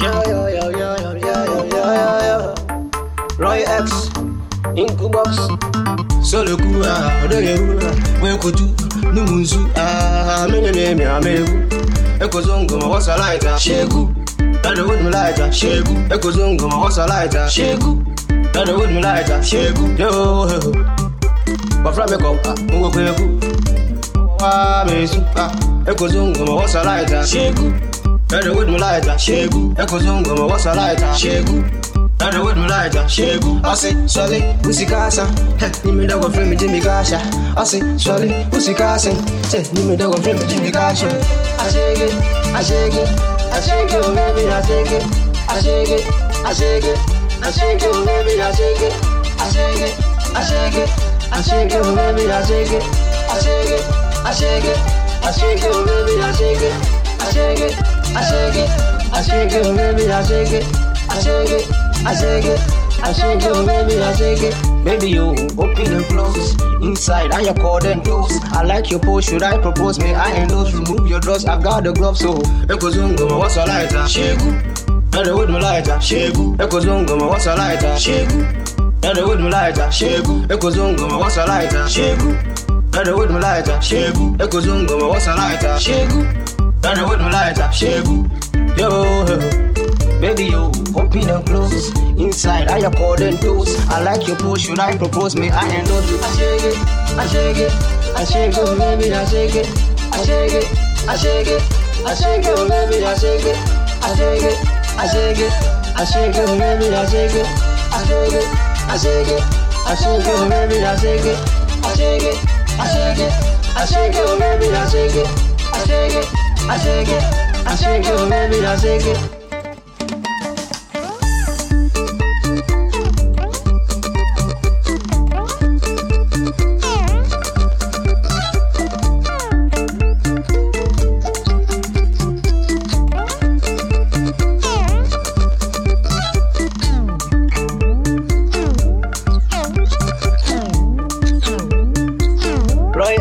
Yeah. Roy X, Incubox, Soloku, ah, Odeyewu, Wenkutu, Numunzu, ah, Menene, Amegu, Ekozongo, what's a lighter? Shegu, Dada with me lighter, Shegu, Ekozongo, what's a lighter? Shegu, Dada with me lighter, Shegu, yo, Bafra me ah, Mungo Kweku, Wa Mesu, ah, Ekozongo, what's a lighter? Shegu, Dada with me lighter, Shegu, Ekozongo, what's a lighter? Shegu, Dada with me lighter, Shegu, Ase, Swale, Usikasa, Nimi Dago Frame, Jimmy Gasha, Ase, Swale, Usikasa, Nimi Dago Frame, Jimmy Gasha, I shake it, I shake it, I shake it, baby, I shake it, I shake it, I shake it, I shake it, baby, I shake it, I shake it, I shake it, I shake it, baby, I shake it, I shake it, I shake it, I shake it, baby, I shake it, I shake it, I shake it, I shake it, baby, I shake it, I shake it, I shake it, I shake it, baby, I shake it. Baby, you open and close inside and your cord and close. I like your pose. Should I propose? May I endorse? Remove your dress. I've got the gloves. So, Eko Zungo, what's a lighter? Shegu. Dada with me lighter. Shegu. Eko Zungo, what's a lighter? Shegu. Dada with me lighter. Shegu. Eko Zungo, what's a lighter? Shegu. Dada with me lighter. Shegu. Eko Zungo, what's a lighter? Shegu. Dada with me lighter. Shegu. Yo. Baby, you open and close inside. I your cord and toes. I like your pose. Should I propose? May I endorse you? I shake it, I shake it, I shake it, baby, I shake it, I shake it, I shake it, I shake it, baby, I shake it, I shake it, I shake it, I shake it, baby, I shake it, I shake it, I shake it, I shake it, baby, I shake it, I shake it, I shake it, I shake it, baby, I shake it, I shake it, I shake it, I shake it, oh baby, I shake it. Roy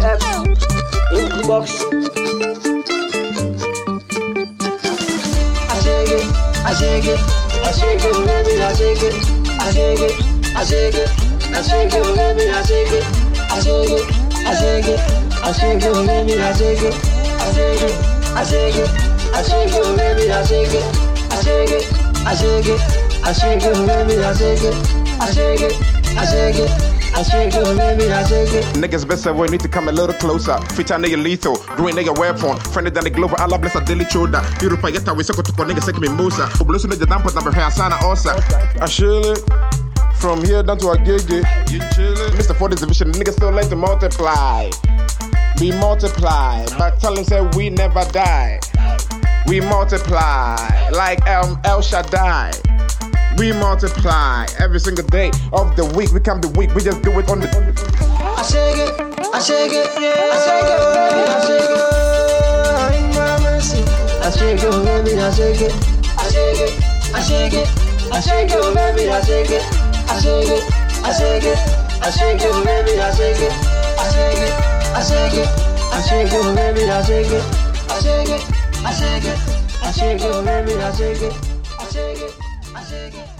I shake it, I shake it, baby, I shake it, I shake it, I shake it, I shake it, baby, I shake it, I shake it, I shake it, I shake it, baby, I shake it, I shake it, I shake it, I shake it, baby, I shake it, I shake it, I shake it, I shake it, baby, I shake it, I shake it, I shake it. I shake it, baby, I shake it. Niggas best ever need to come a little closer. Fit Feature nigga lethal, green nigga weapon. Friendly than the global, Allah bless a daily shoulder. Europe, I get a whistle to nigga second me Musa. Oblusu nigga damp na behe asana osa. I chill it. From here down to Agege. You chillin'. Mr. 40 division, niggas still like to multiply. We multiply. But tell him said we never die. We multiply like El, El Shaddai. We multiply every single day of the week. We come the week, we just do it on the. On the I shake it, I shake it, I shake it, baby, I shake it. I shake it, baby, I shake it, I shake it, I shake it, I shake it, baby, I shake it, I shake it, I shake it, I shake it, baby, I shake it, I shake it, I shake it, I shake it, baby, I shake it, I shake it, I shake it, I shake it, baby, I shake it magic.